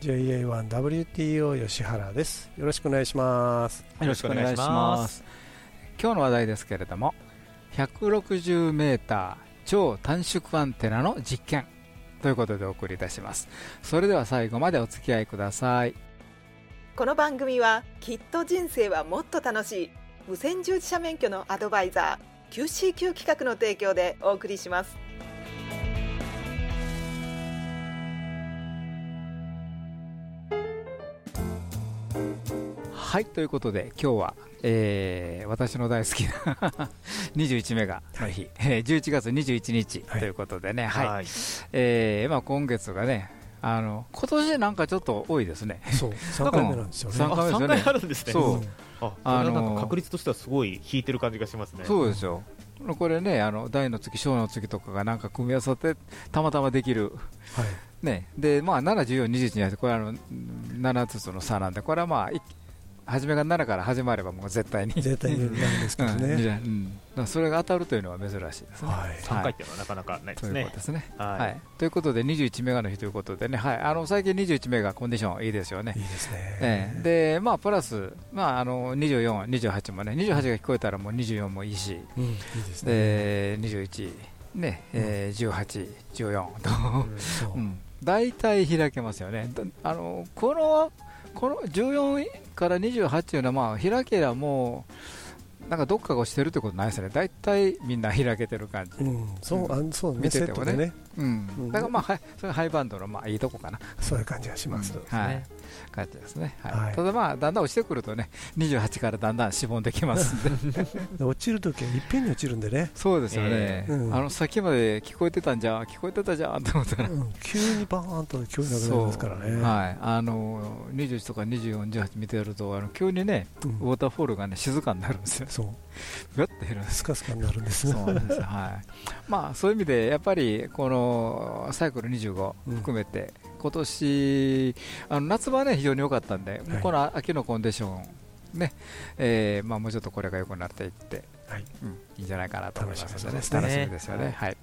JA1WTO 吉原です。よろしくお願いします。よろしくお願いします。今日の話題ですけれども 160m 超短縮アンテナの実験ということでお送りいたします。それでは最後までお付き合いください。この番組はきっと人生はもっと楽しい。無線従事者免許のアドバイザー QCQ 企画の提供でお送りしますはいということで今日は、えー、私の大好きな 21メガの日、はい、11月21日ということでね、はい、はい、えー、まあ、今月がねあの今年なんかちょっと多いですね。そう、3回目なんですよね。3回。あるんですね。そう。あ、あのなんか確率としてはすごい引いてる感じがしますね。そうですよ。これね、あの大の月、小の月とかがなんか組み合わさってたまたまできる。はい。ね、でまあ7、14、21になってこれあの7つの差なんでこれはまあ初めが7から始まればもう絶対に。絶対になんですけどね、うん、それが当たるというのは珍しいですね、はい、3回っていうのはなかなかないですね。ということですね、はい、ということで21メガの日ということでね、はい、あの最近21メガコンディションいいですよね。いいですね、えー、でまあプラス、まあ、あの24、28もね28が聞こえたらもう24もいいし、うん、いいですね。で21、ねえー、18、14と、うん、大体開けますよね。あのこのこの14から28というのは、まあ、開けばもう、なんかどっかが押してるってことないですね、大体みんな開けてる感じ、うん、そうあそう見ててもね、うん、だからまあ、はい、それハイバンドのまあいいとこかな、そういう感じがします、はい、感じですね、はい。ただまあ、だんだん落ちてくるとね、28からだんだんしぼんできますんで。落ちるときはいっぺんに落ちるんでね、そうですよね、あのさっきまで聞こえてたんじゃん、聞こえてたじゃんと思ったら、急にバーンと聞こえなくなりますからね、はい、あの21とか24、28見てやると、あの急にね、ウォーターフォールがね静かになるんですよ。そう。ぐって減るスカスカになるんですね。そうです、はい。まあ、そういう意味でやっぱりこのサイクル25含めて、うん、今年あの夏場は、ね、非常に良かったんで、はい、この秋のコンディションねえーまあ、もうちょっとこれが良くなっていって、はい。うん、いいんじゃないかなと思いますので、ね、楽しみですよね。はい。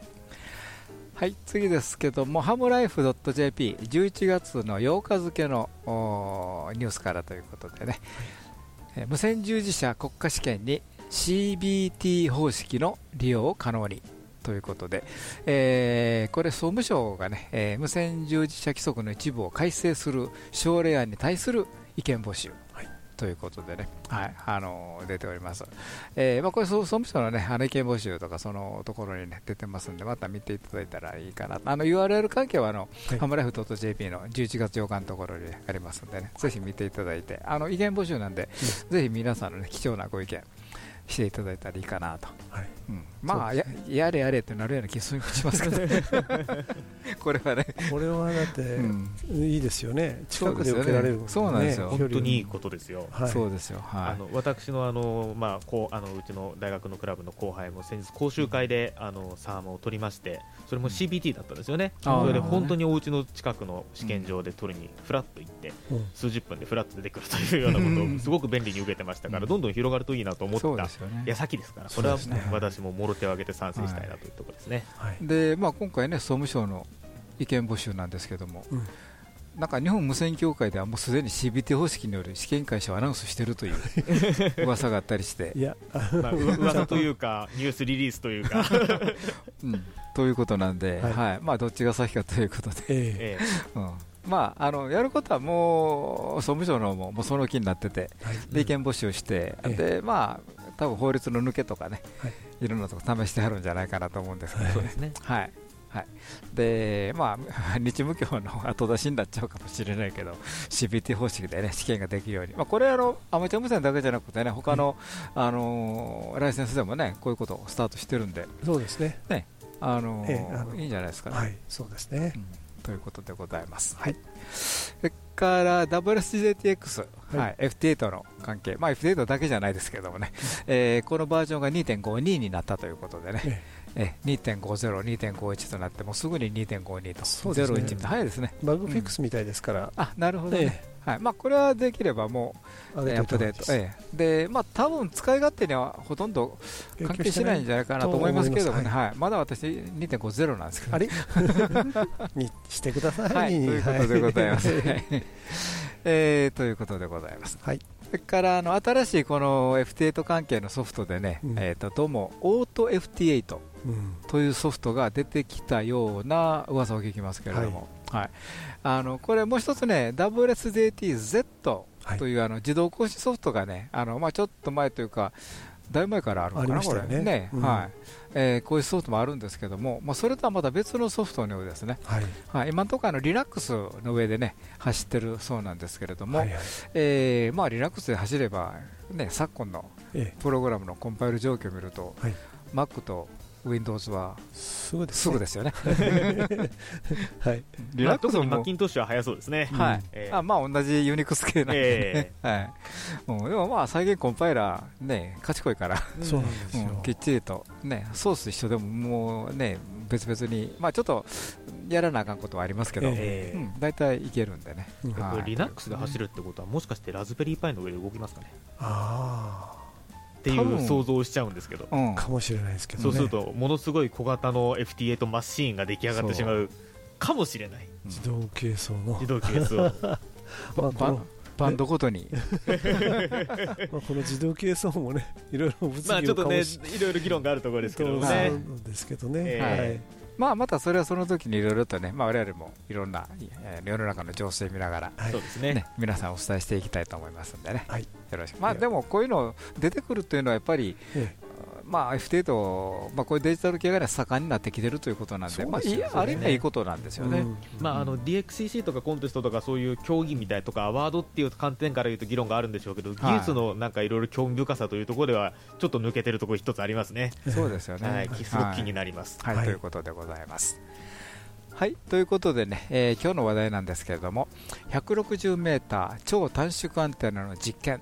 はい、次ですけども、ハムライフ .jp、11月の8日付のニュースからということでね、はい、無線従事者国家試験に CBT 方式の利用を可能にということで、えー、これ総務省がね、えー、無線従事者規則の一部を改正する省令案に対する意見募集、はい、ということでね、はい、あの出ております。えー、まあ、これ総務省のね、あの意見募集とかそのところにね出てますんで、また見ていただいたらいいかな。あの URL 関係はあの、はい、ハムライフ .jp の11月8日のところにありますんでね、ぜひ見ていただいて、あの意見募集なんで、うん、ぜひ皆さんの、ね、貴重なご意見。していただいたらいいかなと、はいうん、まあややれやれってなるような気がしますけど。これはね。これはだって、いいですよね。近くで受けられる、そうなんですよ。本当にいいことですよ、そうですよ、はい、あの私のあの、まあ、こうあのうちの大学のクラブの後輩も先日講習会で、あのサーモンを取りましてそれも CBT だったんですよね、それで本当にお家の近くの試験場で取りにフラッと行って、数十分でフラッと出てくるというようなことをすごく便利に受けてましたから、どんどん広がるといいなと思った。矢先ですから、これは私ももろ手を挙げて賛成したいなというところですね。でまあ、今回ね、総務省の意見募集なんですけども、なんか日本無線協会ではもうすでに CBT 方式による試験開始をアナウンスしているという 噂があったりして、いや、まあ、噂というか、ニュースリリースというか、うん、ということなんで、はい、はい、まあ、どっちが先かということで、えーうん。まあ、あのやることはもう総務省のももうその気になってて、はい、で意見募集して、え。でまあ多分法律の抜けとかね、はい、いろんなとこ試してはるんじゃないかなと思うんですけど、そうですね。はい。はい、でまあ、日務教の後出しになっちゃうかもしれないけど CBT 方式で、ね、試験ができるように、まあ、これあの、アマチュア無線だけじゃなくてね他の、うん、あのライセンスでもねこういうことをスタートしてるんで、そうですね。ね。あの、ええ、あのいいんじゃないですかね。はい、そうですね、うんということでございます。はい、それから WSJTX、はい、FT8 の関係、まあ、FT8 だけじゃないですけどもね、えー、このバージョンが2.52になったということでね、え2.50、2.51となって、もうすぐに2.52と、01って早いですね。バグフィックスみたいですから、あなるほどね。はい。まあ、これはできればもうアップデート、ええ、でまあ多分使い勝手にはほとんど関係しないんじゃないかなと思いますけどもね、はい、まだ私2.50なんですけど、あれ？にしてください、はい、ということでございます。えー、ということでございます。はい。それからあの新しいこの FT8 関係のソフトでね、うん、えー、とどうもオート FT8 というソフトが出てきたような噂を聞きますけれども、はい、はい、あのこれもう一つね WSJTZ というあの自動更新ソフトがねあのまあちょっと前というかだいぶ前からあるのかな、これね、ねうん、はい。えー、こういうソフトもあるんですけども、まあ、それとはまた別のソフトのようですね、はい。はい、今のところリラックスの上でね走ってるそうなんですけれども、はいはい、えー、まあ、リラックスで走れば、ね、昨今のプログラムのコンパイル状況を見ると、はい、Mac と Windows はすぐですぐですよね。はい。リラックスもマッキントッシュは早そうですね。はい。えー、あまあ同じユニックス系なんで、ね、えー、はい。うん、でもまあ再現コンパイラーね賢いから、そうなんですよ、うん、きっちりとねソース一緒でももうね別々にまあちょっとやらなあかんことはありますけど、大体いけるんでね。リナックスで走るってことはもしかしてラズベリーパイの上で動きますかね？ああ。っていう想像をしちゃうんですけど、かもしれないですけど、そうするとものすごい小型の FT8 マシーンが出来上がってしまうかもしれない。自動軽装の。自動軽装バンドごとに。まあこの自動軽装もねいろいろ物議まあちょっとねいろいろ議論があるところですけどね。そうですけどね、えー、はいまあ、またそれはその時にいろいろとね、まあ、我々もいろんな世の中の情勢を見ながら、そうですね。皆さんお伝えしていきたいと思いますんでね、はい、よろしく、まあ、でもこういうの出てくるというのはやっぱり、まあ、FT と、まあ、こういうデジタル系が、ね、盛んになってきてるということなんで、まあ、ある意味はいいことなんですよね、まあ、あの DXCC とかコンテストとかそういう競技みたいとかアワードっていう観点から言うと議論があるんでしょうけど、技術のなんかいろいろ興味深さというところではちょっと抜けてるところ一つありますね。そうですよね、はい、すごく気になります、はい、はい、ということでございます。はい。ということでね、えー、今日の話題なんですけれども 160m 超短縮アンテナの実験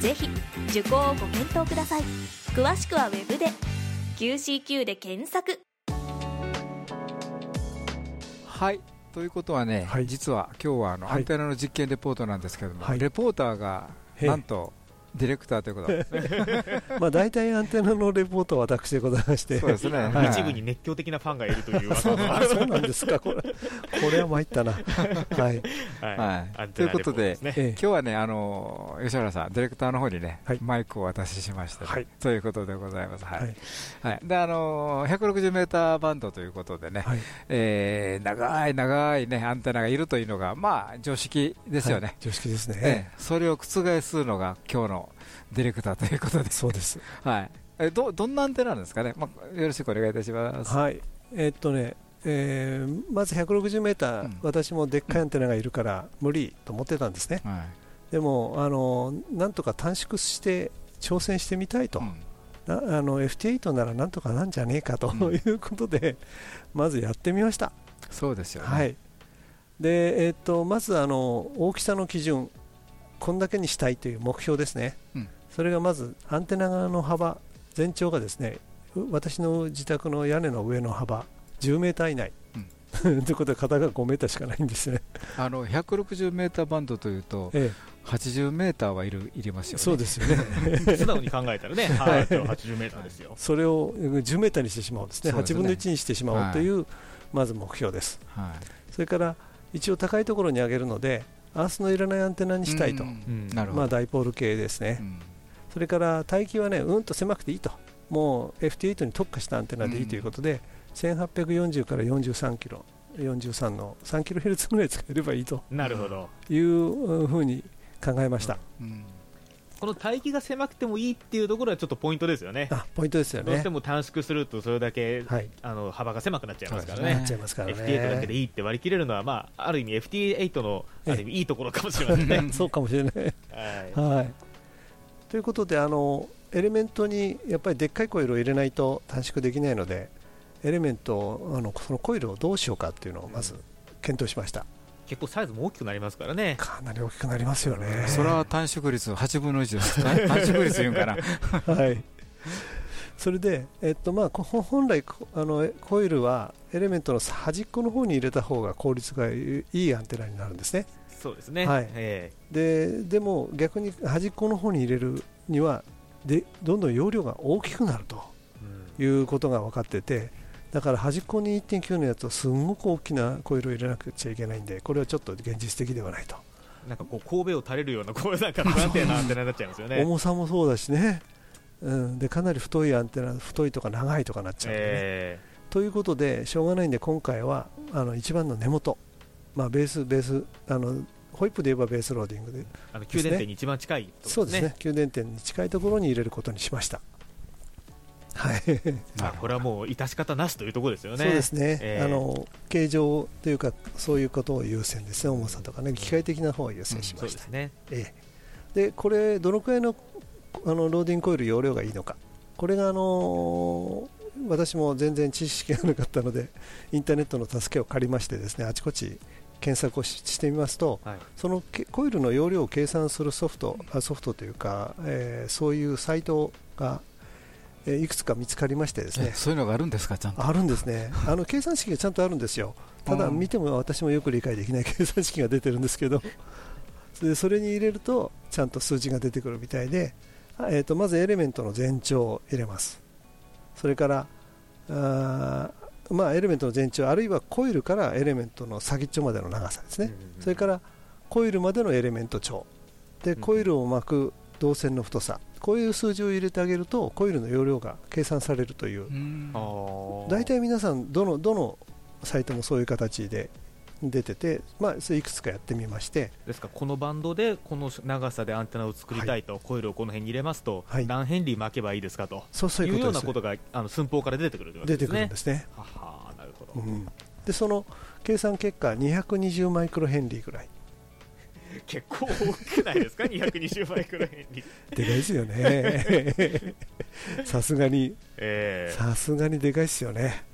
ぜひ受講をご検討ください。詳しくは Web で。QCQ で検索。はい。ということはね、はい、実は今日はあの、アンテナの実験レポートなんですけども、はい、レポーターがなんとディレクターということ まあ大体アンテナのレポートは私でございまして。そうですね、はい、一部に熱狂的なファンがいるというそうなんですか。これこれは参ったな。はい、はい、ということで、ね、今日はねあの吉原さんディレクターの方にね、はい、マイクをお渡ししまして、ね、はい、ということでございます。はい、はい。であの160メーターバンドということでね、はい、えー、長い長いねアンテナがいるというのがまあ常識ですよね、常識ですね、えー、それを覆すのが今日のディレクターということで、そうです。はい。えどどんなアンテナなんですかね？まあよろしくお願いいたします。はい。えー、っとね。えー、まず160メーター、うん、私もでっかいアンテナがいるから無理と思ってたんですね、はい、でもあのなんとか短縮して挑戦してみたいと、うん、あの FT8 ならなんとかなんじゃねえかということで、うん、まずやってみましたそうですよね、はい、でえー、っとまずあの大きさの基準こんだけにしたいという目標ですね、うん、それがまずアンテナ側の幅全長がですね私の自宅の屋根の上の幅10メーター以内、うん、ということで片が5メーターしかないんですね。あの160メーターバンドというと、ええ、80メーターはいるいりますよね。そうですよね。素直に考えたらね、はい、80メーターですよ。それを10メーターにしてしまうんですね、すね。8分の1にしてしまおうという、はい、まず目標です、はい、それから一応高いところに上げるのでアースのいらないアンテナにしたいと、まあ、ダイポール系ですね、それから帯域はねうんと狭くていいともう FT8 に特化したアンテナでいいということで、1840から43キロ43の3キロヘルツぐらい使えればいいとなるほどいうふうに考えました、この帯域が狭くてもいいっていうところはちょっとポイントですよね。あポイントですよね。どうしても短縮するとそれだけ、はい、あの幅が狭くなっちゃいますからね。ね FT8 だけでいいって割り切れるのはまあある意味 FT8 のある意味いいところかもしれませんね。そうかもしれない。はい。はい。ということであのエレメントにやっぱりでっかいコイルを入れないと短縮できないので、エレメントあのそのコイルをどうしようかっていうのをまず検討しました。結構サイズも大きくなりますからね。かなり大きくなりますよね。それは短縮率8分の1です。短縮率言うんかな。はい。それで、えっとまあ、本来あのコイルはエレメントの端っこの方に入れた方が効率がいいアンテナになるんですねそうですね、はい。えー、ででも逆に端っこの方に入れるにはでどんどん容量が大きくなるということが分かってて、だから端っこに1.9のやつをすごく大きなコイルを入れなくちゃいけないんでこれはちょっと現実的ではないと。なんかこう神戸を垂れるようなこうなんか不安定なアンテナになっちゃいますよね。重さもそうだしね、うん、でかなり太いアンテナ太いとか長いとかなっちゃうんでね、えー、ということでしょうがないんで今回はあの一番の根元、まあ、ベースベースあのホイップで言えばベースローディングで、ね、あの給電点に一番近い、ね、そうですね給電点に近いところに入れることにしましたはい、まあこれはもう致し方なしというところですよね。そうですね。えー、あの形状というかそういうことを優先ですね。重さとかね機械的な方を優先しました。うん、そうですね。えー、でこれどのくらいのあのローディングコイル容量がいいのか。これがあのー、私も全然知識がなかったのでインターネットの助けを借りましてですねあちこち検索をしてみますと、はい、そのコイルの容量を計算するソフトソフトというか、えー、そういうサイトがえいくつか見つかりましてですね。そういうのがあるんですかちゃんと？あるんですね。あの計算式がちゃんとあるんですよ。ただ見ても私もよく理解できない 計算式が出てるんですけど。でそれに入れるとちゃんと数字が出てくるみたいで、えー、とまずエレメントの全長を入れます。それからあまあ、エレメントの全長あるいはコイルからエレメントの先っちょまでの長さですね、それからコイルまでのエレメント長。でコイルを巻く導線の太さ。こういう数字を入れてあげるとコイルの容量が計算されるという。大体皆さんどのどのサイトもそういう形で出てて、まあ、それいくつかやってみまして。ですか？このバンドでこの長さでアンテナを作りたいと、はい、コイルをこの辺に入れますと、はい、何ヘンリー巻けばいいですかと。そうそういうようなことがあの寸法から出てくる、ね、出てくるんですね。ははなるほど、うん、でその計算結果220マイクロヘンリーぐらい。結構多くないですか、220マイクロヘンリー。でかいですよね、さすがに、さすがにでかいですよね。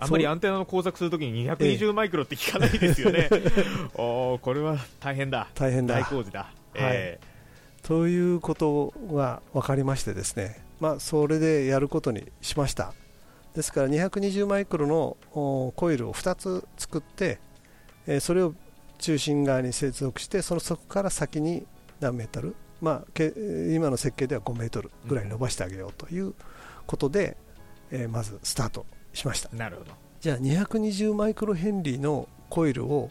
あんまりアンテナの工作するときに220マイクロって聞かないですよね、おこれは大変だ、大変だ。大工事だ。えー、ということが分かりましてですね、まあ、それでやることにしました。ですから220マイクロのコイルを2つ作って、えー、それを中心側に接続してそのそこから先に何メートル、まあ、今の設計では5メートルぐらい伸ばしてあげようということで、うん、えー、まずスタートしました。なるほど。じゃあ220マイクロヘンリーのコイルを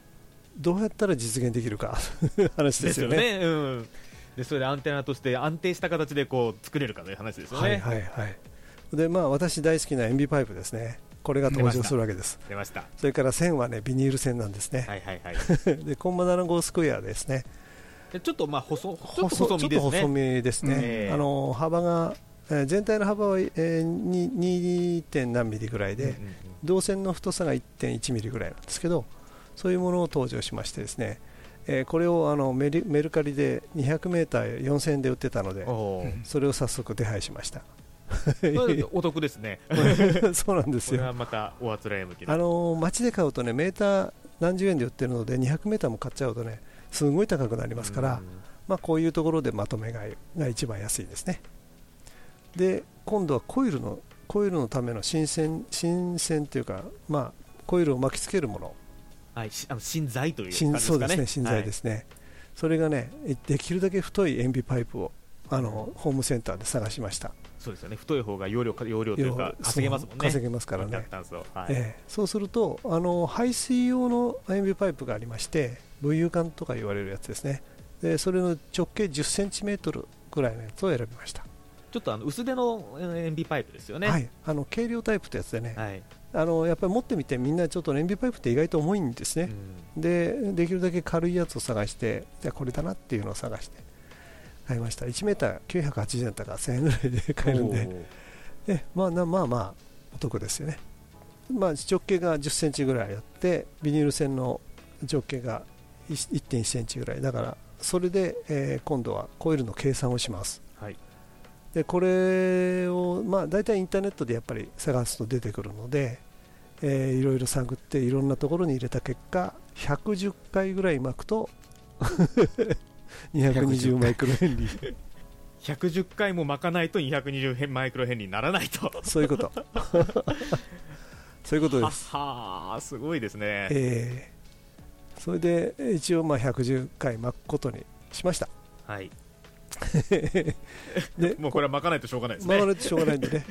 どうやったら実現できるか。話ですよね。ですよね、うん、でそれでアンテナとして安定した形でこう作れるかという話ですよね。はいはいはい。でまあ、私大好きな塩ビパイプですね、これが登場するわけです。出ました。それから線はねビニール線なんですね。はいはいはい。でコンマ7号スクエアですね。ちょっとまあ細ちょっと細身ですね。細身ですね、あの幅が全体の幅は、えー、2. 点何ミリぐらいで、導線の太さが1.1ミリぐらいなんですけどそういうものを登場しましてですね、えー、これをあのメルメルカリで200メーター4000円で売ってたのでそれを早速手配しました。お得ですね。そうなんですよ。これはまたおあつらえ向きあの街で買うとねメーター何十円で売ってるので200メーターも買っちゃうとねすごい高くなりますから、まあ、こういうところでまとめ買いが一番安いですねで今度はコイルのコイルのための新鮮新鮮というか、まあ、コイルを巻きつけるもの。はい、あの芯材という感じですかね。そうですね、芯材ですね、はい、それがね、できるだけ太い塩ビパイプをあのホームセンターで探しました。そうですよね。太い方が容量容量というか稼げますもんね。稼げますからね、はい、えー、そうするとあの排水用の塩ビパイプがありまして VU 管とか言われるやつですね。でそれの直径1 0センチメートルぐらいのやつを選びましたちょっとあの薄手の塩ビパイプですよね。はい。あの軽量タイプってやつでね、はい、あのやっぱり持ってみてみんなちょっと塩ビパイプって意外と重いんですね、うん、でできるだけ軽いやつを探してじゃあこれだなっていうのを探して買いました。1メーター980円だったか1000円ぐらいで買えるんで。え、まあ、まあまあお得ですよね、まあ、直径が1 0センチぐらいあってビニール線の直径が1 1センチぐらい。だからそれで、えー、今度はコイルの計算をします、はい、でこれを、まあ、大体インターネットでやっぱり探すと出てくるので、えー、いろいろ探っていろんなところに入れた結果110回ぐらい巻くと 220マイクロヘンリー。110回も巻かないと220マイクロヘンリーにならないと。そういうこと。そういうことです。はあすごいですね。えー、それで一応まあ110回巻くことにしました。はい でもうこれは巻かないとしょうがないですね。巻かないとしょうがないんでね。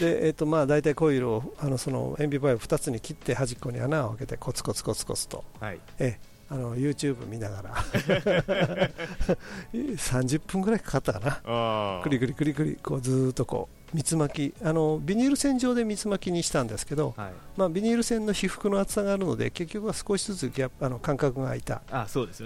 で、えーとまあ、大体コイルをあのその塩ビパイプ2つに切って端っこに穴を開けてコツコツコツコツと、はい、えあの YouTube 見ながら。30分ぐらいかかったかな。くりくりくりくりこうずっとこう蜜巻きあのビニール線上で蜜巻きにしたんですけど、はい、まあ、ビニール線の被覆の厚さがあるので結局は少しずつギャあの間隔が空いた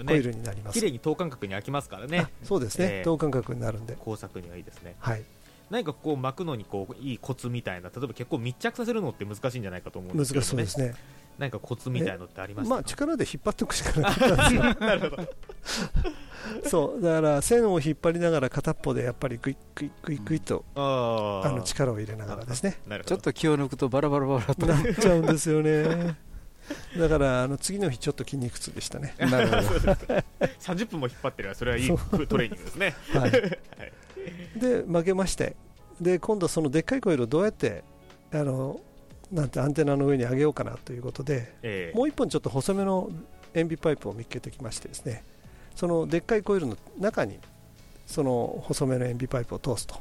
コイルになります。綺麗に等間隔に空きますからね。そうですね、えー、等間隔になるんで。工作にはいいですね。はい何かこう巻くのにこういいコツみたいな例えば結構密着させるのって難しいんじゃないかと思うんですけど、ね、難しそうですね。何かコツみたいのってあります？まあ力で引っ張っておくしかなかったんですよなるほど。そう。だから線を引っ張りながら片っぽでやっぱりグイグイグイグイと、うん、あの力を入れながらですね。ちょっと気を抜くとバラバラバラと。なっちゃうんですよね。だからあの次の日ちょっと筋肉痛でしたね。なるほど。30分も引っ張ってればそれはいいトレーニングですね。はい、で負けまして。で今度そのでっかいコイルをどうやってあのなんてアンテナの上に上げようかなということで、えー、もう1本ちょっと細めの塩ビパイプを見つけてきましてですね。そのでっかいコイルの中にその細めの塩ビパイプを通すと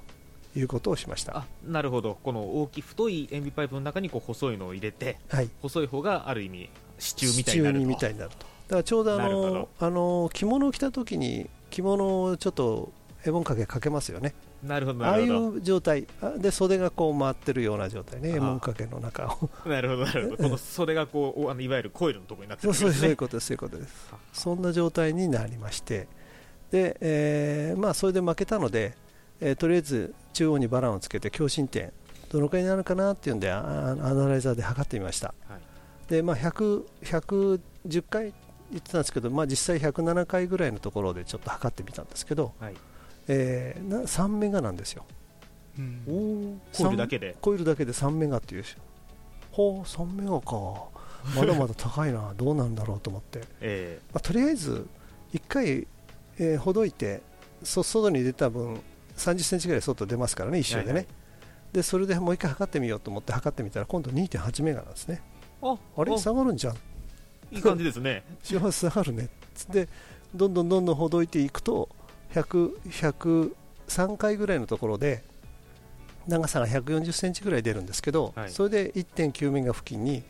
いうことをしました。なるほど。この大きい太い塩ビパイプの中にこう細いのを入れて、はい、細い方がある意味支柱みたいになると。みたいになると。だからちょうどあのあの着物を着た時に着物をちょっとエボン掛けかけますよね。なるほどああいう状態。で袖がこう回ってるような状態ね。エモン掛けの中を。なるほどなるほど。この袖がこうあのいわゆるコイルのところになってる、ね、そうそういうことですそういうことです。そんな状態になりまして。で、えー、まあそれで負けたので、えー、とりあえず中央にバランをつけて強心点どのくらいになるかなっていうんでアナライザーで測ってみました、はい、でまあ100 110回言ってたんですけど、まあ、実際107回ぐらいのところでちょっと測ってみたんですけど、はいえー、な3メガなんですよ、うん、コイルだけで。コイルだけで3メガっていうほう3メガか。まだまだ高いな。どうなんだろうと思って、えーまあ、とりあえず1回、えー、ほどいてそ外に出た分3 0センチぐらい外出ますからね一瞬でね、はいはい、でそれでもう1回測ってみようと思って測ってみたら今度2.8メガなんですね。ああれ？下がるんじゃん。いい感じですね。下がるね。でどんどんどんどんほどいていくと100、103回ぐらいのところで長さが140センチぐらい出るんですけど、はい、それで1.9メガ付近に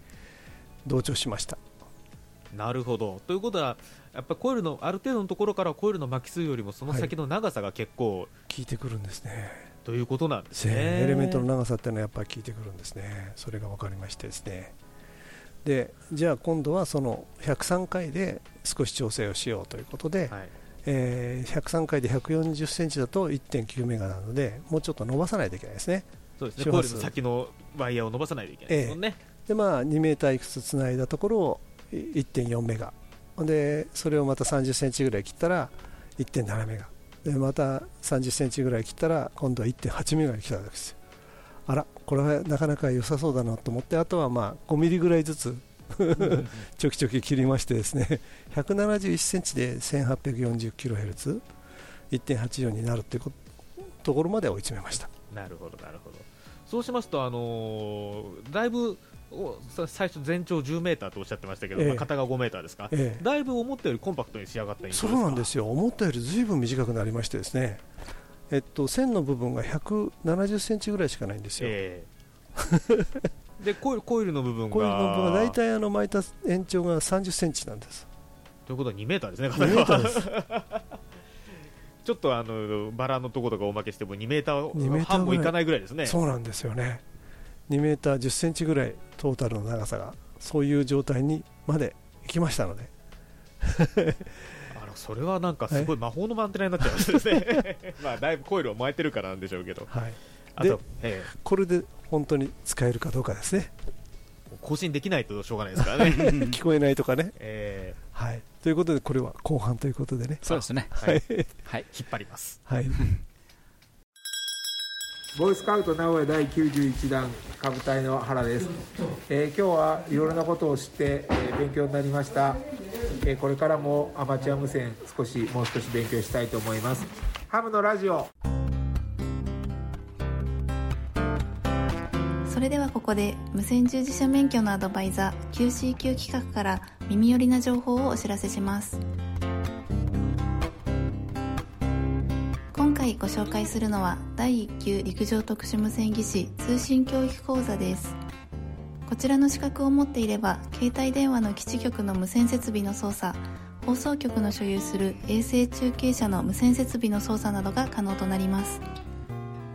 同調しました。なるほど。ということはやっぱコイルのある程度のところからコイルの巻き数よりもその先の長さが結構、はい、効いてくるんですね。ということなんですね。エレメントの長さっていうのはやっぱり効いてくるんですね。それが分かりましてですね。でじゃあ今度はその103回で少し調整をしようということで、はいえー、103回で140センチだと1.9メガなのでもうちょっと伸ばさないといけないですね。そうですね。コイルの先のワイヤーを伸ばさないといけないですもんね。えー、でまあ2メーターいくつつないだところを1.4メガでそれをまた30センチぐらい切ったら1.7メガでまた30センチぐらい切ったら今度は1.8メガに来たわけですよ。あらこれはなかなか良さそうだなと思ってあとはまあ5ミリぐらいずつちょきちょき切りましてですね171センチで1840キロヘルツ1.84になるというところまで追い詰めました。なるほどなるほど。そうしますと、あのー、だいぶ最初全長10メーターとおっしゃってましたけど、ええ、まあ、片が5メーターですか、ええ、だいぶ思ったよりコンパクトに仕上がったそうなんですよ。思ったよりずいぶん短くなりましてですね。えっと線の部分が170センチぐらいしかないんですよ、え でコイルコイルの部分が。コイルの部分が大体あの巻いた延長が30センチなんです。ということは2メーターですね2メーターです。ちょっとあのバラのところがおまけしても2メーター半もいかないぐらいですね。そうなんですよね。2メーター10センチぐらいトータルの長さがそういう状態にまで行きましたので。あそれはなんかすごい魔法のアンテナになっちゃいますね。まあだいぶコイルを巻いてるからなんでしょうけど、はい、あと、ええ、これで本当に使えるかどうかですね。更新できないとしょうがないですからね。聞こえないとかね、えー、はい、ということでこれは後半ということでね。そうですね。はい、はい、引っ張ります。はい。ボーイスカウト名古屋第91弾下部隊の原です、えー、今日はいろいろなことを知って、えー、勉強になりました、えー、これからもアマチュア無線少しもう少し勉強したいと思います。ハムのラジオそれではここで無線従事者免許のアドバイザー QCQ 企画から耳寄りな情報をお知らせします。今回ご紹介するのは第1級陸上特殊無線技師通信教育講座です。こちらの資格を持っていれば携帯電話の基地局の無線設備の操作放送局の所有する衛星中継車の無線設備の操作などが可能となります。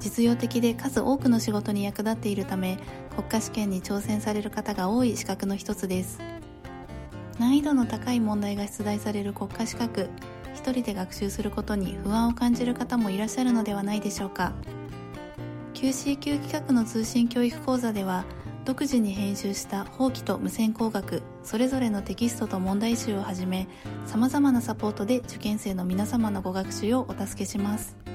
実用的で数多くの仕事に役立っているため国家試験に挑戦される方が多い資格の一つです。難易度の高い問題が出題される国家資格一人で学習することに不安を感じる方もいらっしゃるのではないでしょうか。QCQ 企画の通信教育講座では独自に編集した法規と無線工学それぞれのテキストと問題集をはじめさまざまなサポートで受験生の皆様のご学習をお助けします。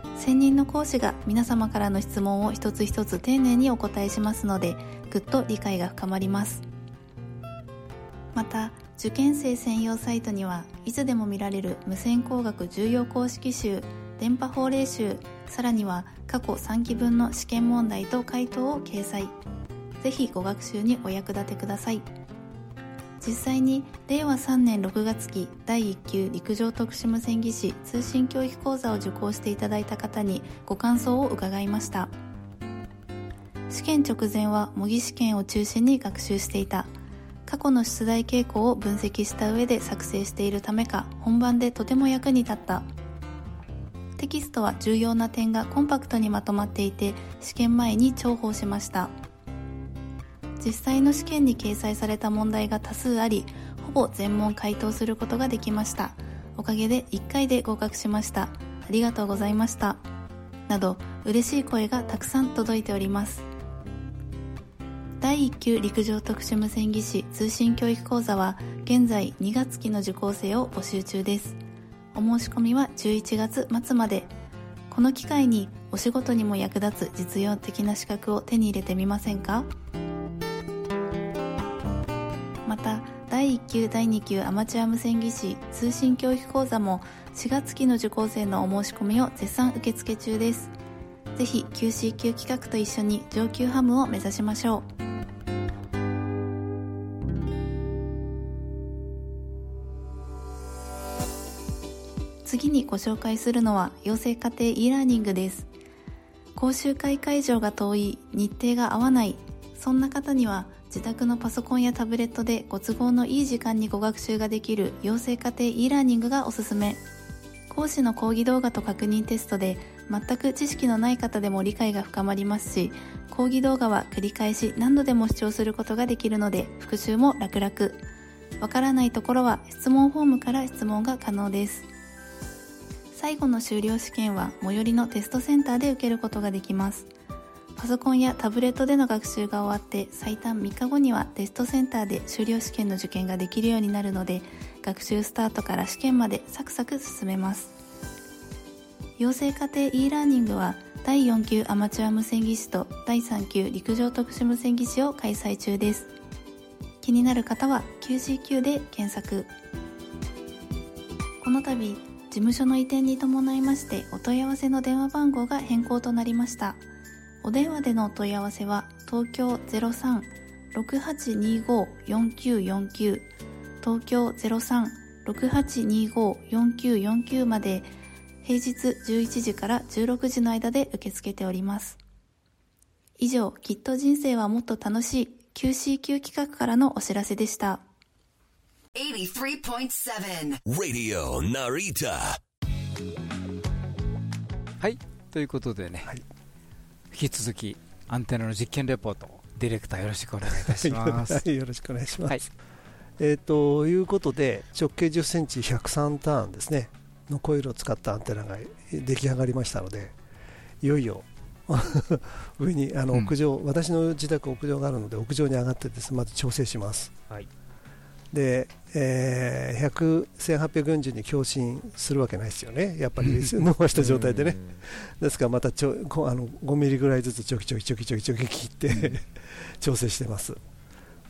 専任の講師が皆様からの質問を一つ一つ丁寧にお答えしますのでぐっと理解が深まります。また受験生専用サイトにはいつでも見られる無線工学重要公式集電波法令集さらには過去3期分の試験問題と回答を掲載。ぜひご学習にお役立てください。実際に令和3年6月期第1級陸上特殊無線技師通信教育講座を受講していただいた方にご感想を伺いました。試験直前は模擬試験を中心に学習していた。過去の出題傾向を分析した上で作成しているためか本番でとても役に立った。テキストは重要な点がコンパクトにまとまっていて試験前に重宝しました。実際の試験に掲載された問題が多数ありほぼ全問回答することができました。おかげで1回で合格しました。ありがとうございました。など嬉しい声がたくさん届いております。第1級陸上特殊無線技師通信教育講座は現在2月期の受講生を募集中です。お申し込みは11月末まで。この機会にお仕事にも役立つ実用的な資格を手に入れてみませんか？また第1級第2級アマチュア無線技師通信教育講座も4月期の受講生のお申し込みを絶賛受付中です。ぜひ QCQ 企画と一緒に上級ハムを目指しましょう。次にご紹介するのは養成家庭 e ラーニングです。講習会会場が遠い日程が合わないそんな方には自宅のパソコンやタブレットでご都合のいい時間にご学習ができる養成家庭 e ラーニングがおすすめ。講師の講義動画と確認テストで全く知識のない方でも理解が深まりますし講義動画は繰り返し何度でも視聴することができるので復習も楽々。わからないところは質問フォームから質問が可能です。最後の修了試験は最寄りのテストセンターで受けることができます。パソコンやタブレットでの学習が終わって最短3日後にはテストセンターで修了試験の受験ができるようになるので学習スタートから試験までサクサク進めます。養成家庭 e ラーニングは第4級アマチュア無線技師と第3級陸上特殊無線技師を開催中です。気になる方は QCQ で検索。この度事務所の移転に伴いましてお問い合わせの電話番号が変更となりました。お電話でのお問い合わせは東京03-6825-4949東京6825-4949まで平日11時から16時の間で受け付けております。以上、きっと人生はもっと楽しい QCQ 企画からのお知らせでした。83.7 Radio Narita はい、ということでね、はい、引き続きアンテナの実験レポートディレクターよろしくお願いいたします。はい、よろしくお願いします。はい、えー、ということで直径10センチ103ターンですね。のコイルを使ったアンテナが出来上がりましたのでいよいよ 上にあの屋上、うん、私の自宅屋上があるので屋上に上がってですまず調整します、はい、で、えー、100 1840に共振するわけないですよね。やっぱり伸ばした状態でね。ですからまたちょあの5ミリぐらいずつちょきちょきちょきちょきちょき切って調整してます。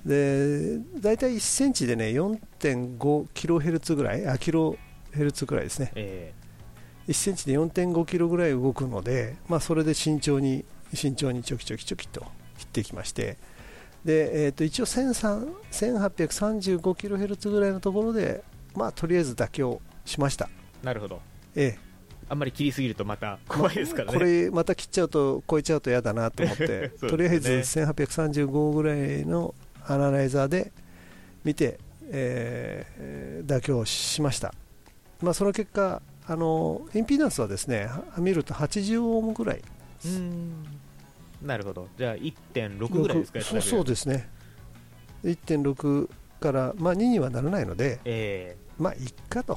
で大体1センチでね4.5キロヘルツぐらいあキロヘルツぐらいですね、えー、1センチで4.5キロぐらい動くので、まあ、それで慎重に慎重にちょきちょきちょきと切っていきましてで、えー、と一応1835キロヘルツぐらいのところで、まあ、とりあえず妥協しました。なるほど、ええ、あんまり切りすぎるとまた怖いですからね、これまた切っちゃうと超えちゃうと嫌だなと思って、ね、とりあえず1835ぐらいのアナライザーで見て、えー、妥協しました、まあ、その結果あのインピーダンスはですね見ると80オームぐらいなるほど。じゃあ1.6ぐらいですかそうそうですね。1.6から、まあ、2にはならないので、えー、まあいっかと。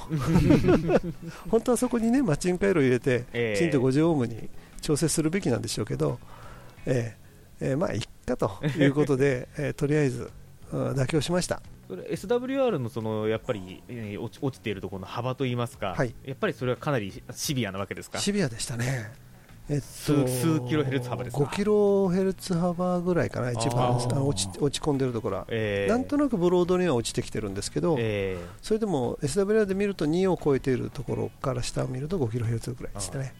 本当はそこにねマッチング回路入れて、えー、きちんと50オームに調整するべきなんでしょうけど、えーえー、まあいっかということで、えー、とりあえず妥協しました。それ SWR のそのやっぱり、落ちているところの幅といいますか、はい、やっぱりそれはかなりシビアなわけですか？シビアでしたね、えっと、数キロヘルツ幅ですか？5キロヘルツ幅ぐらいかな、一番落ち落ち込んでるところは、えー、なんとなくブロードには落ちてきてるんですけど、えー、それでも SWR で見ると2を超えているところから下を見ると5キロヘルツぐらいですね。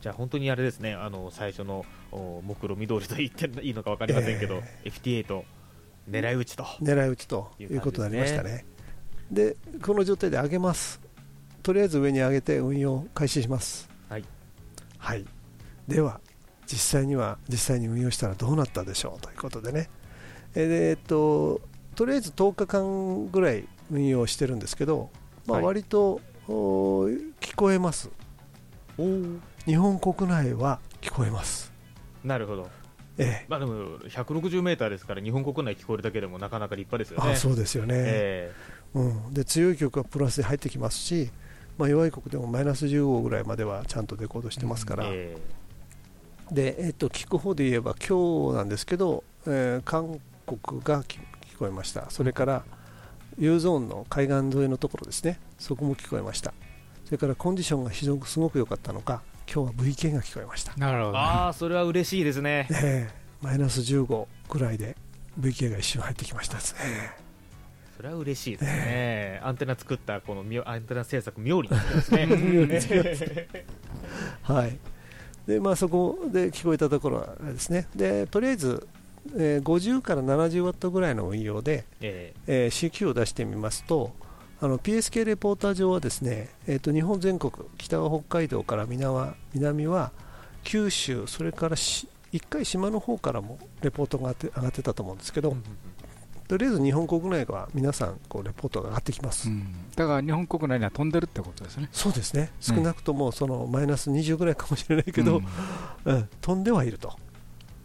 じゃあ本当にあれですね、あの最初の目論見通りと言っていいのか分かりませんけど、えー、FT8 狙い撃ちと狙い撃ちということになりましたね。でこの状態で上げます。とりあえず上に上げて運用開始します。はい。はい。では実際には実際に運用したらどうなったでしょうということでね。えー、っととりあえず10日間ぐらい運用してるんですけど、まあ、割と、はい、聞こえます。日本国内は聞こえます。なるほど。ええ。まあ、でも160メーターですから日本国内聞こえるだけでもなかなか立派ですよね。あそうですよね、えーうん、で強い曲はプラスで入ってきますし、まあ、弱い曲でもマイナス15ぐらいまではちゃんとデコードしてますから、うんえー、でえっと聞く方で言えば今日なんですけど、えー、韓国が聞こえました。それから U ゾーンの海岸沿いのところですね。そこも聞こえました。それからコンディションが非常にすごく良かったのか今日は VK が聞こえました。なるほど。ああそれは嬉しいですね、えー、マイナス15ぐらいで VK が一瞬入ってきました。ですねそれは嬉しいですね、えー、アンテナ作ったこのアンテナ制作妙理 ですね。はいでまあそこで聞こえたところはですね。でとりあえずえー、50から70ワットぐらいの運用で、えーえー、CQ を出してみますと、あの PSK レポーター上はですね、えー、と日本全国北は北海道から南は南は九州それから1回島の方からもレポートが上がってたと思うんですけど、とりあえず日本国内は皆さんこうレポートが上がってきます、うん、だから日本国内には飛んでるってことですね。そうですね。少なくともそのマイナス20ぐらいかもしれないけど、うん、うん、飛んではいると。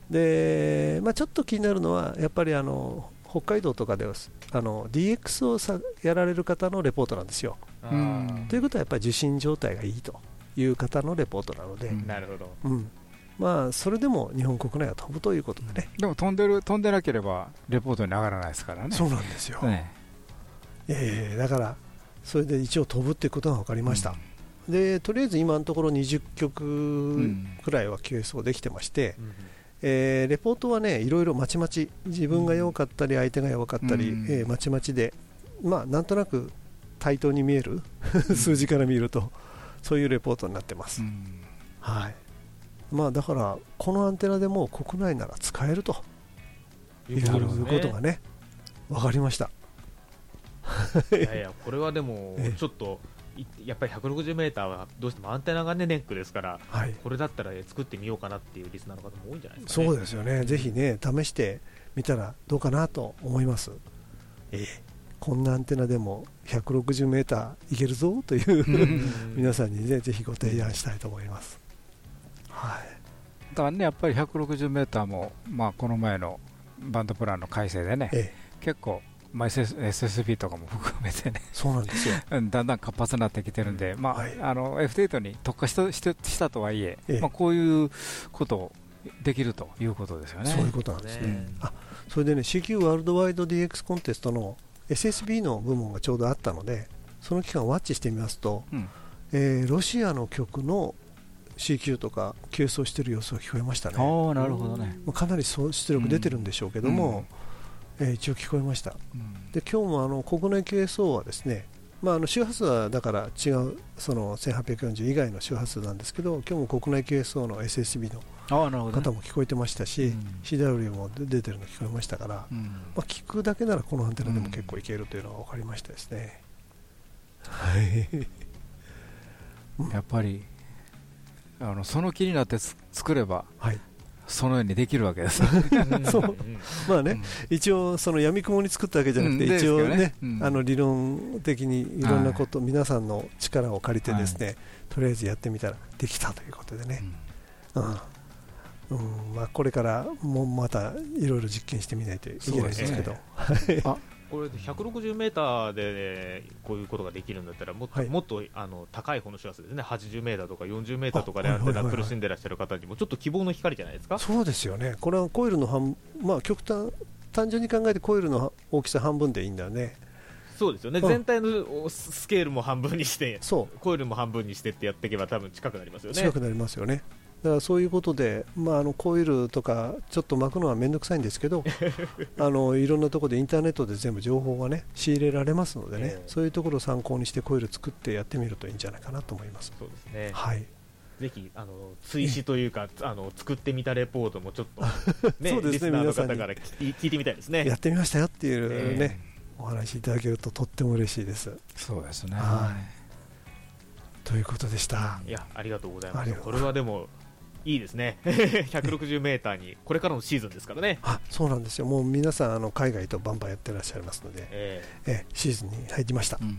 で、まあ、ちょっと気になるのはやっぱりあの北海道とかではあの DX をさやられる方のレポートなんですよ。ということはやっぱり受信状態がいいという方のレポートなので、なるほど、うん、まあ、それでも日本国内は飛ぶということでね。でも飛んでる飛んでなければレポートに上がらないですからね。そうなんですよ。ね、えー、だからそれで一応飛ぶっていうことが分かりました。うん、でとりあえず今のところ20曲くらいは QS をできてまして、うん。えー、レポートはねいろいろまちまち自分が弱かったり相手が弱かったり、うん、えー、まちまちで、まあ、なんとなく対等に見える。数字から見るとそういうレポートになってます、うん、はいまあ、だからこのアンテナでも国内なら使えると。いうことがね分かりました。いやいや、これはでも、ちょっと、やっぱり160メーターはどうしてもアンテナが、ね、ネックですから、はい、これだったら作ってみようかなっていうリスナーの方も多いんじゃないですか、ね、そうですよね、ぜひね、試してみたらどうかなと思います。えー、こんなアンテナでも160メーターいけるぞという 皆さんにね、ぜひご提案したいと思います。はい、だからね、やっぱり160メーターも、まあ、この前のバンドプランの改正でね、ええ、結構、まあ、SSB とかも 含めてねそうなんですよ。だんだん活発になってきてるんで、まあ、はい、あの F8 に特化したしたとはいえ、ええ、まあ、こういうことをできるということですよね。そういうことなんですね。ね。あそれでね CQ ワールドワイド DX コンテストの SSB の部門がちょうどあったのでその期間ワッチしてみますと、うん、えー、ロシアの曲の CQ とか急走している様子が聞こえましたね。あなるほどね。かなり出力出てるんでしょうけども、うん、えー、一応聞こえました。うん、で今日もあの国内 QSO はですねまあ、あの周波数はだから違うその1840以外の周波数なんですけど今日も国内 QSO の SSB の方も聞こえてましたし、うん、CW も出てるの聞こえましたから、うん、まあ、聞くだけならこのアンテナでも結構いけるというのが分かりましたですね。はい、やっぱりあのその気になって作れば、はい、そのようにできるわけです。そう。まあね、うん、一応、その闇雲に作ったわけじゃなくて、うん、一応ね、ねうん、あの理論的にいろんなこと、はい、皆さんの力を借りてですね、はい、とりあえずやってみたらできたということでね、うん。まあ、これからもまたいろいろ実験してみないといけないですけど。これで160メーターで、ね、こういうことができるんだったらもっとはい、もっとあの高い方の周波数ですね。80メーターとか40メーターとかでアンテナ苦しんでらっしゃる方にもちょっと希望の光じゃないですか。そうですよね。これはコイルの半まあ極端単純に考えてコイルの大きさ半分でいいんだね。そうですよね、うん、全体のスケールも半分にしてコイルも半分にしてってやっていけば多分近くなりますよね。近くなりますよねだからそういうことで、まあ、あのコイルとかちょっと巻くのは面倒くさいんですけど あのいろんなところでインターネットで全部情報が、ね、仕入れられますのでね、えー、そういうところを参考にしてコイル作ってやってみるといいんじゃないかなと思います。そうですね。はい。ぜひあの追試というか、あの作ってみたレポートもちょっと、ね、そうですね皆さんから聞いてみたいですね。やってみましたよっていうね、えー、お話いただけるととっても嬉しいです。そうですね。ということでした。いやありがとうございますこれはでもいいですね、160メーターにこれからのシーズンですからね。あそうなんですよ、もう皆さん、あの海外とバンバンやってらっしゃいますので、えー、えシーズンに入りました、うん、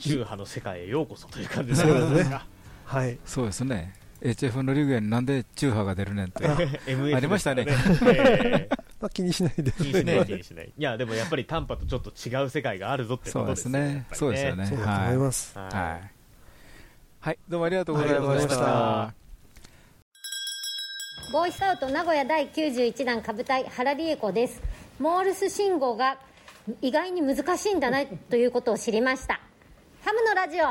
中波の世界へようこそという感じですね。はい、そうですね HF のリグエになんで中波が出るねんってありましたね。まあ気にしないで、気にしない、気にしない。いや、でもやっぱり短波とちょっと違う世界があるぞってことですね。そうですね。そうですよね。そうだと思います。はい。はい、どうもありがとうございました。ボーイスカウト名古屋第91弾下部隊原理恵子です。モールス信号が意外に難しいんだなということを知りました。ハムのラジオ。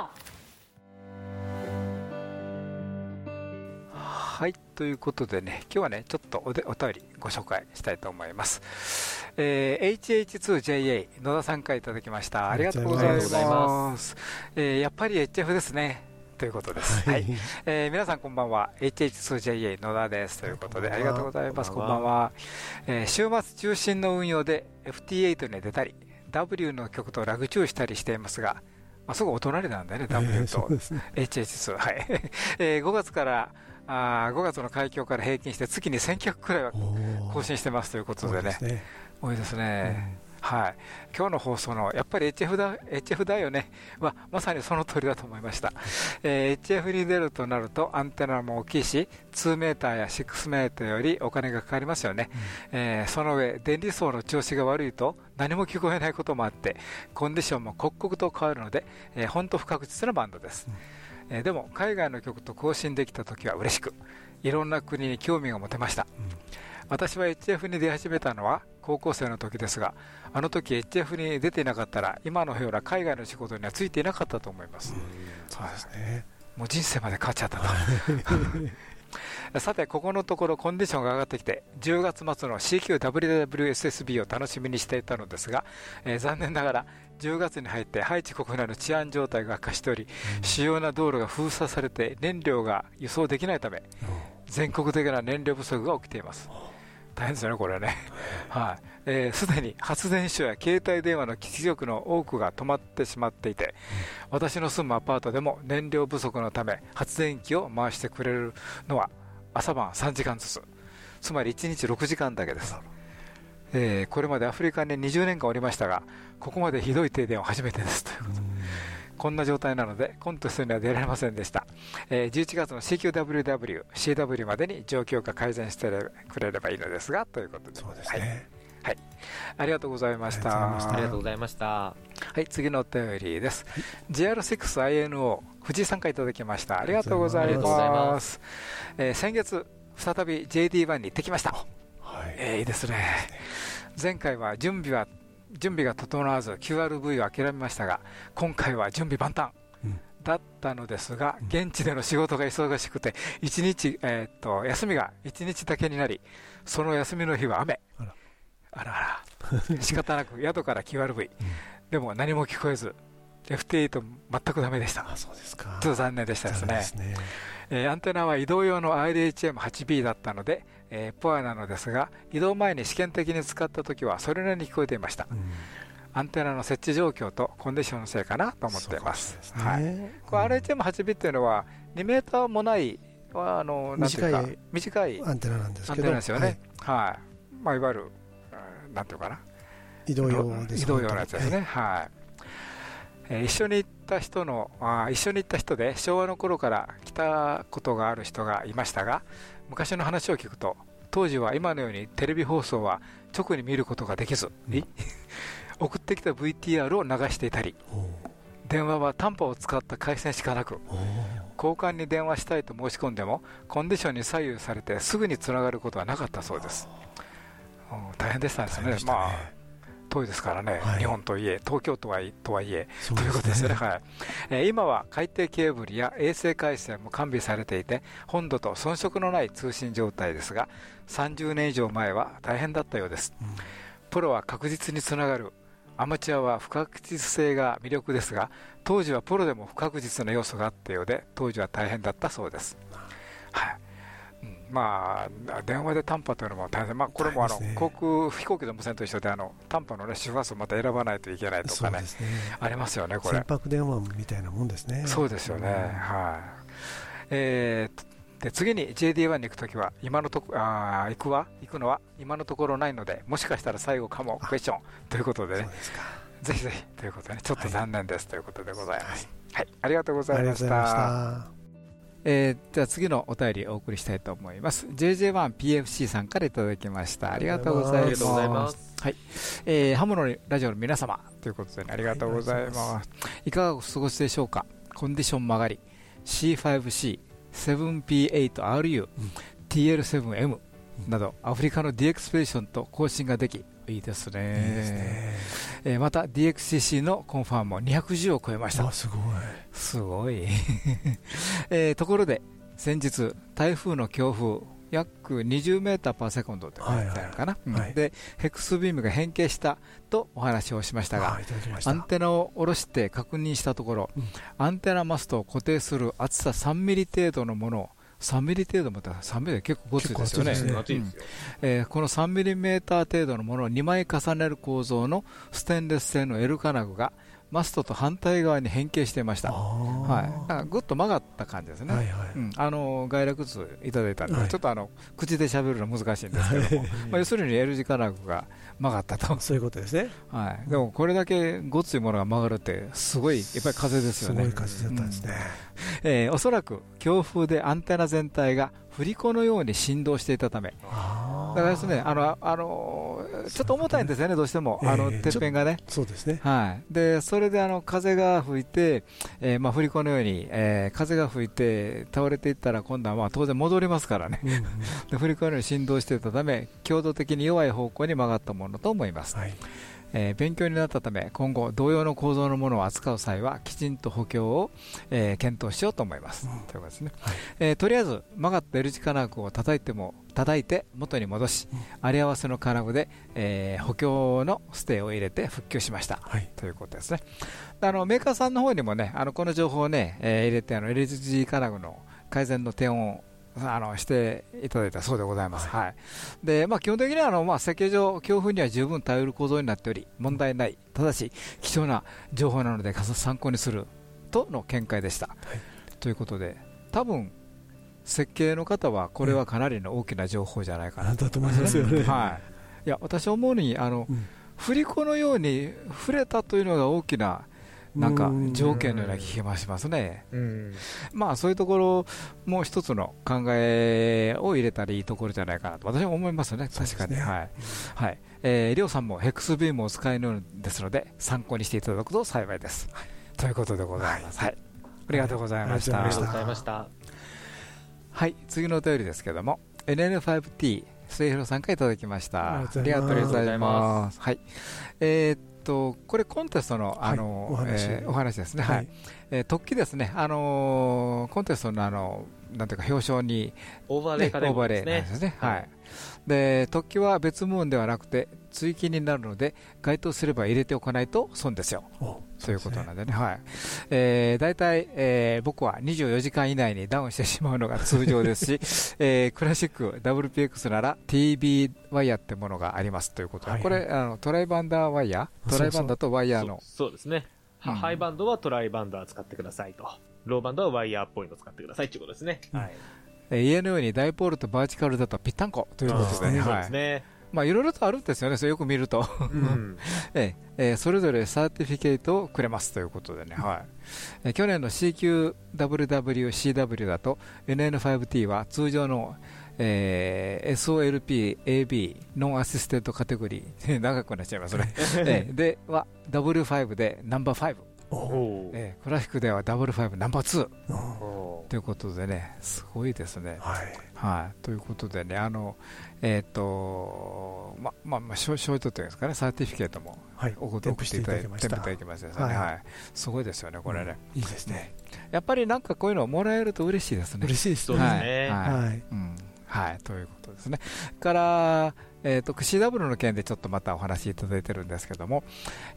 はいということでね今日はねちょっとおでお便りご紹介したいと思います、えー、HH2JA 野田さんからいただきました。ありがとうございます、えー、やっぱり HF ですねということです。はい、えー、皆さんこんばんは。HH2JA 野田です。ということで、ありがとうございます。こんばんは。えー、週末中心の運用で FT8 に出たり、W の曲とラグチューしたりしていますが、まあ、すぐお隣なんだよね、W と HH2。はい。えー、5月からあ5月の開業から平均して月に1000曲くらいは更新してますということでね、多いですね。はい、今日の放送のやっぱり HF だ HF だよね。はまさにその通りだと思いました、えー、HF に出るとなるとアンテナも大きいし2メーターや6メーターよりお金がかかりますよね、うん、えー、その上電離層の調子が悪いと何も聞こえないこともあってコンディションも刻々と変わるので、えー、本当不確実なバンドです、うん、えー、でも海外の曲と更新できた時は嬉しくいろんな国に興味が持てました、うん。私は HF に出始めたのは高校生の時ですがあの時 HF に出ていなかったら今のような海外の仕事にはついていなかったと思います。そうですね。もう人生まで変わっちゃったと。さて、ここのところコンディションが上がってきて、10月末の CQWWSSB を楽しみにしていたのですが、えー、残念ながら10月に入ってハイチ国内の治安状態が悪化しており、主要な道路が封鎖されて燃料が輸送できないため、全国的な燃料不足が起きています。大変ですよね、これね。はい。えー、すでに発電所や携帯電話の基地局の多くが止まってしまっていて、私の住むアパートでも燃料不足のため発電機を回してくれるのは朝晩3時間ずつつまり1日6時間だけです、えー、これまでアフリカに20年間おりましたがここまでひどい停電は初めてですということこんな状態なのでコンテストには出られませんでした、えー、11月の CQWW、CW までに状況が改善してくれればいいのですがということでそうですね、はい、ありがとうございました。ありがとうございました。はい、次のお便りです。はい、GR6INO 藤井さんからいただきました。ありがとうございます。えー、先月再び JD1 に行ってきました。はい、えー、いいですね。前回は準備は準備が整わず QRV を諦めましたが、今回は準備万端。だったのですが、現地での仕事が忙しくて、1日、えー、っと休みが1日だけになり、その休みの日は雨。あらあら、仕方なく 宿から QRV、でも何も聞こえず、FT8 全くだめでした。そうですか。ちょっと残念でしたですね。すねえー、アンテナは移動用の RHM8B だったので、えー、ポアなのですが、移動前に試験的に使った時はそれなりに聞こえていました。うん、アンテナの設置状況とコンディションのせいかなと思っています。はい。これ RHM8B っていうのは2メーターもないあの短い短いアンテナなんですけど、ですよね。はい。はい、まあいわゆるなんていうかな移動用です移動用のやつですね、はい、えー、一緒に行った人のあ一緒に行った人で昭和の頃から来たことがある人がいましたが昔の話を聞くと当時は今のようにテレビ放送は直に見ることができず、うん、送ってきた VTR を流していたり電話は短波を使った回線しかなく交換に電話したいと申し込んでもコンディションに左右されてすぐにつながることはなかったそうです。大変でしたですね、ね。まあ、遠いですからね、はい、日本といえ、東京都はいとはいえ、ということですね、はい。えー、今は海底ケーブルや衛星回線も完備されていて、本土と遜色のない通信状態ですが、30年以上前は大変だったようです。うん、プロは確実につながる。アマチュアは不確実性が魅力ですが当時はプロでも不確実な要素があったようで当時は大変だったそうです、はいまあ、電話で短波というのも大変、まあ、これもあの、ね、航空飛行機の無線と一緒であの短波の、ね、周波数をまた選ばないといけないとかね、ね。ありますよね、これ。船舶電話みたいなもんですね。そうですよね、うん、はい。えー、で次に JD1 に行くときは、今のとこあ行くは行くのは？今のところないので、もしかしたら最後かもクエスチョン。ということでね、ぜひぜひ。ということで、ね、ちょっと残念です、はい、ということでございます。はい、はい、ありがとうございました。えー、じゃあ次のお便りお送りしたいと思います。JJ1PFC さんからいただきました。ありがとうございます。はい、えー、ハムのラジオの皆様ということで、ね、ありがとうございます、い、かがお過ごしでしょうか？コンディション曲がり。C5C 7P8RU、うん、TL7M などアフリカの D エクスペディションと更新ができいいですね。いねえー、また DXCC のコンファームも210を超えました。すごい。すごい。えー、ところで、先日、台風の強風、約20メーターパーセコンドって書いてあるかな、はいはい、でヘクスビームが変形したとお話をしましたが、アンテナを下ろして確認したところ、うん、アンテナマストを固定する厚さ3ミリ程度のものを3ミリ程度また3ミリ結構ごついですよね、えこの3ミリメーター程度のものを2枚重ねる構造のステンレス製の L 金具がマストと反対側に変形していました、はい、ぐっと曲がった感じですね、はいはい。うん、あの外来靴いただいたんで、はい、ちょっとあの口で喋るの難しいんですけども、まあ、要するに L 字金具が曲がったと、そういうことですね、はい、でもこれだけごついものが曲がるって、すごいやっぱり風ですよね、すごい風だったんですね、うん。えー、おそらく強風でアンテナ全体が振り子のように振動していたため、だからですね、あの、あの、ちょっと重たいんですよね、どうしても、あの、てっぺんがね。そうですね。はい。で、それで、あの、風が吹いて、えー、まあ、振り子のように、えー、風が吹いて、倒れていったら、今度は、まあ、当然戻りますからね。で、振り子のように振動していたため、強度的に弱い方向に曲がったものと思います。はいえー、勉強になったため今後同様の構造のものを扱う際はきちんと補強を、えー、検討しようと思います、うん、ということですね、はい、えー、とりあえず曲がった L 字金具を叩いても叩いて元に戻し、うん、あり合わせの金具で、えー、補強のステーを入れて復旧しました、はい、ということですね。あのメーカーさんの方にもねあのこの情報をね、えー、入れてあの L 字金具の改善の点をあのしていただいたそうでございます。はい、でまあ、基本的にはあの、まあ、設計上、強風には十分耐える構造になっており、問題ない、ただし、貴重な情報なので、参考にするとの見解でした。はい、ということで、多分設計の方は、これはかなりの大きな情報じゃないかなと、思いますよね。はい、いや私思うにあの、うん、振り子のように触れたというのが大きななんか条件のような気がしますね、まあそういうところも一つの考えを入れたらいいところじゃないかなと私は思いますね、確かに。ね、はいはいえー、りょうさんもヘックスビームを使えるのですので、参考にしていただくと幸いです。はい、ということでございます。はい、ありがとうございました。ありがとうございました。はい、次のお便りですけども、NN5T 末広さんからいただきました。ありがとうございます。はい。えー、とこれコンテストのあの、お話、えー、お話ですね。はい。えー、特記ですね。あのー、コンテストのあのなんていうか表彰に、オーバーレイカテゴリーですね。はい。で特記は別部門ではなくて追記になるので該当すれば入れておかないと損ですよ。ということなんでね、はい。えー、大体、えー、僕は24時間以内にダウンしてしまうのが通常ですし、えー、クラシック WPX なら TB ワイヤーってものがありますということ。で、はい、これあのトライバンダーワイヤートライバンダーとワイヤーのそうですね、うん、ハイバンドはトライバンダー使ってくださいと。ローバンドはワイヤーっぽいの使ってくださいということですね、はい、えー、家のようにダイポールとバーチカルだとぴったんこということで、ね、はい、ねまあ、いろいろとあるんですよね、それよく見ると、うん。ええ。それぞれサーティフィケートをくれますということでね、はい。え去年の CQWWCW だと NN5T は通常の、えー、SOLPAB ノンアシステントカテゴリー。長くなっちゃいますね、えでは W5 でナンバー5。えー、クラシックではダブルファイブナンバー2ということでね、すごいですね。はい、はい、ということでね、あのえっ、ー、とままあまあショショートというんですかね、サーティフィケートも送っていただきました。いただきましたね、はい、すごいですよね、これね、いいですね。やっぱりなんかこういうのをもらえると嬉しいですね。嬉しいですね。はい、うん。はい、ということですね。から、えーと、CW の件でちょっとまたお話しいただいてるんですけども、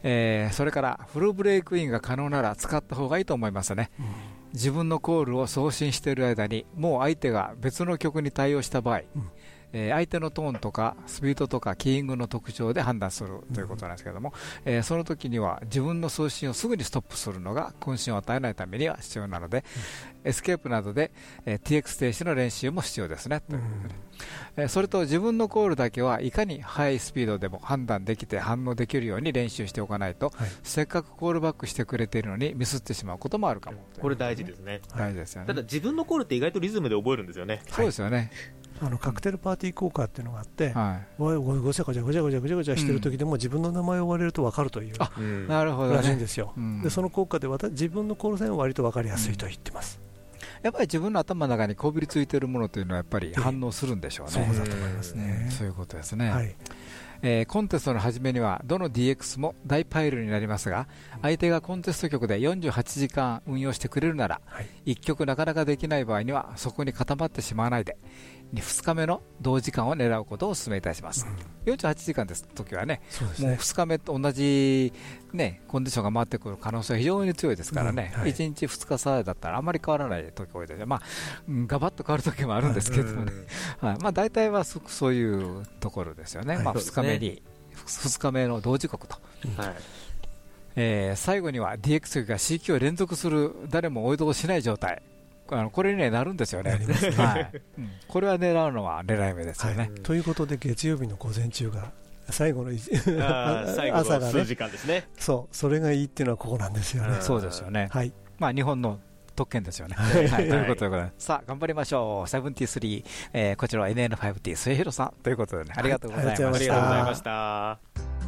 えー、それからフルブレイクインが可能なら使った方がいいと思いますね。うん、自分のコールを送信している間に、もう相手が別の局に対応した場合、うんえー、相手のトーンとかスピードとかキーイングの特徴で判断するということなんですけども、うん、えー、その時には自分の送信をすぐにストップするのが混信を与えないためには必要なので、うん、エスケープなどで、えー、TX 停止の練習も必要ですね。ということで。えそれと自分のコールだけはいかに速いスピードでも判断できて反応できるように練習しておかないと、はい、せっかくコールバックしてくれているのにミスってしまうこともあるかも。これ大事ですね。大事ですよね。ただ自分のコールって意外とリズムで覚えるんですよね。そうですよね、あのカクテルパーティー効果っていうのがあって、はい、ごちゃごちゃごちゃごちゃごちゃごちゃしてる時でも自分の名前を言われると分かるという、うん、なるほど、らしいんですよ、うん、でその効果で自分のコールサインは割と分かりやすいと言ってます、やっぱり自分の頭の中にこびりついているものというのはやっぱり反応するんでしょうね、そうだと思いますね、そういうことですね。はい。えー、コンテストの初めにはどの DX も大パイルになりますが相手がコンテスト局で48時間運用してくれるなら、はい、1曲なかなかできない場合にはそこに固まってしまわないで2日目の同時間を狙うことをお勧めいたします、うん、48時間です。時はね、ね。もう2日目と同じ、ね、コンディションが回ってくる可能性は非常に強いですからね、うんはい、1日、2日差だったらあまり変わらない時多いですまあ、ガバッと変わる時もあるんですけどもね、はい。まあ、大体はそういうところですよね、はい、まあ、2日目に、2日目の同時刻と。はい。えー、最後には DX が CQ を連続する誰も追い通しない状態あのこれに、なるんですよね、はい。うん、これは狙うのは狙い目ですよね、はい。ということで、月曜日の午前中が最後の 朝がね、ね。そう、それがいいっていうのはここなんですよね。そうですよね、はい。まあ、日本の特権ですよね。はい、ということでございます。さあ、頑張りましょう。73、えー、こちらは NN5T 末広さんということでね、ありがとうございました。ありがとうございました。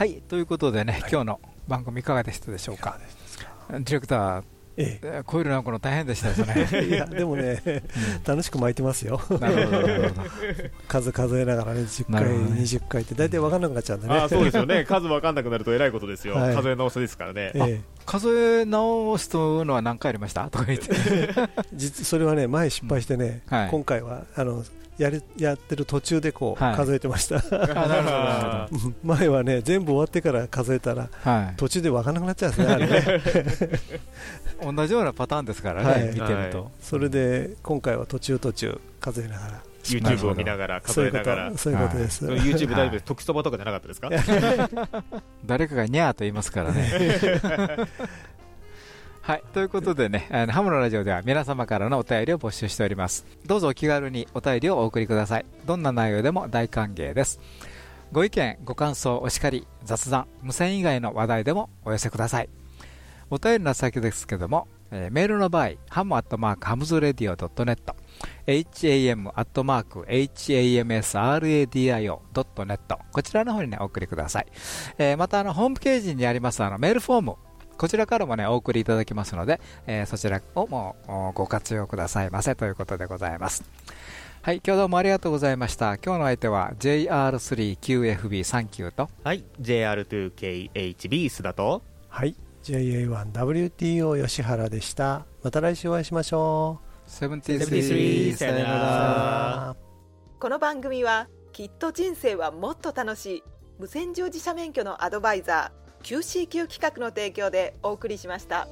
はいということでね、はい、今日の番組いかがでしたでしょうか？ディレクターええ、コイルなんかの大変でしたよね。いやでもね、うん、楽しく巻いてますよ。数数えながらね10回、20回って大体分かんなくなっちゃうんでね。あそうですよね。数分かんなくなるとえらいことですよ、はい、数え直すですからね、ええ、数え直すというのは何回ありました？とか言って。実それはね前失敗してね、うんはい、今回はあのやりやってる途中でこう、数えてました、前はね全部終わってから数えたら、途中で分からなくなっちゃうんですね、あれね。同じようなパターンですからね、見てると、それで今回は途中途中数えながら。YouTube を見ながら数えながら。そういうことです、YouTube 大丈夫時そばとかじゃなかったですか？誰かがにゃーと言いますからねはい、ということでね、あのハムのラジオでは皆様からのお便りを募集しております。どうぞお気軽にお便りをお送りください。どんな内容でも大歓迎です。ご意見、ご感想、お叱り、雑談、無線以外の話題でもお寄せください。お便りの先ですけども、えー、メールの場合、 ham アットマーク hamsradio .net、ham アットマーク hamsradio.net こちらの方にね、お送りください。えー、また、あの、ホームページにありますあのメールフォーム、こちらからもね、お送りいただきますので、えー、そちらをもご活用くださいませということでございます。はい、今日どうもありがとうございました。今日の相手は JR3QFB39 と、はい、JR2KHB 須田と、はい、JA1WTO 吉原でした。また来週お会いしましょう。73さよなら。この番組はきっと人生はもっと楽しい無線乗自社免許のアドバイザー QCQ 企画の提供でお送りしました。